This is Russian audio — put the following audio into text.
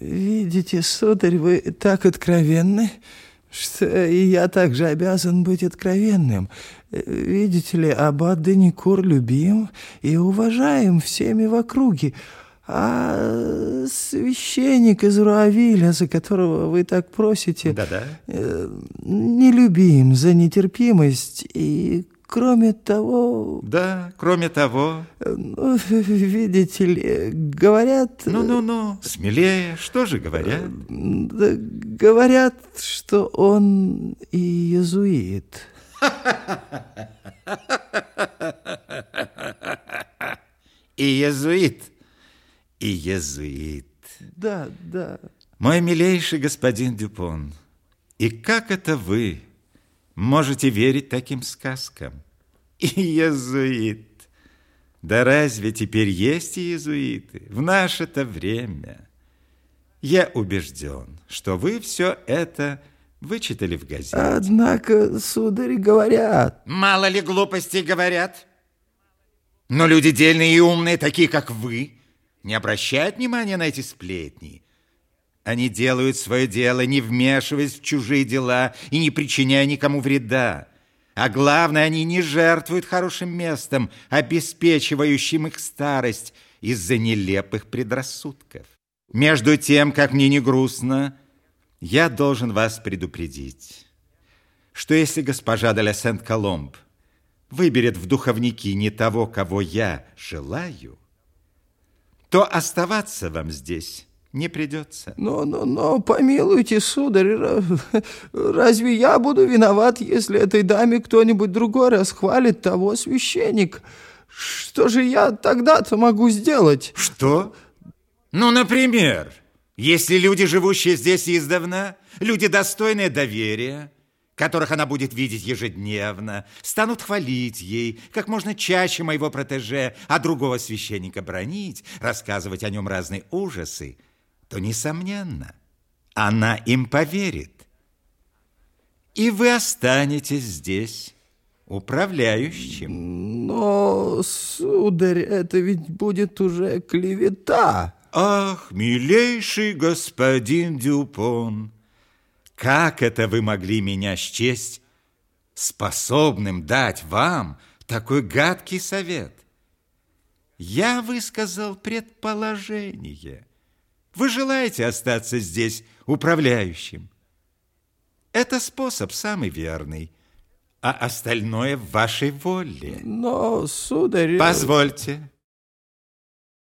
Видите, сударь, вы так откровенны, что и я также обязан быть откровенным. Видите ли, аббат Деникур любим и уважаем всеми в округе, а священник из Руавиля, за которого вы так просите, Да-да. э, нелюбим за нетерпимость и, кроме того, Да, кроме того... ну, видите ли, говорят... Ну-ну-ну, смелее, что же говорят? Да, говорят, что он и иезуит. И иезуит, и иезуит. Да, да. Мой милейший господин Дюпон, и как это вы можете верить таким сказкам? И иезуит. Да разве теперь есть иезуиты в наше-то время? Я убежден, что вы все это вычитали в газете. Однако, сударь, говорят... Мало ли глупостей говорят. Но люди дельные и умные, такие как вы, не обращают внимания на эти сплетни. Они делают свое дело, не вмешиваясь в чужие дела и не причиняя никому вреда. А главное, они не жертвуют хорошим местом, обеспечивающим их старость из-за нелепых предрассудков. Между тем, как мне не грустно, я должен вас предупредить, что если госпожа де Сент-Коломб выберет в духовники не того, кого я желаю, то оставаться вам здесь не придется. Но, но, но, помилуйте, сударь, ра- разве я буду виноват, если этой даме кто-нибудь другой расхвалит того священника? Что же я тогда-то могу сделать? Что? Ну, например, если люди, живущие здесь издавна, люди, достойные доверия, которых она будет видеть ежедневно, станут хвалить ей как можно чаще моего протеже, а другого священника бронить, рассказывать о нем разные ужасы, то, несомненно, она им поверит. И вы останетесь здесь управляющим. Но, сударь, это ведь будет уже клевета. Ах, милейший господин Дюпон, как это вы могли меня счесть способным дать вам такой гадкий совет? Я высказал предположение. Вы желаете остаться здесь управляющим? Это способ самый верный, а остальное в вашей воле. Но, сударь... Позвольте.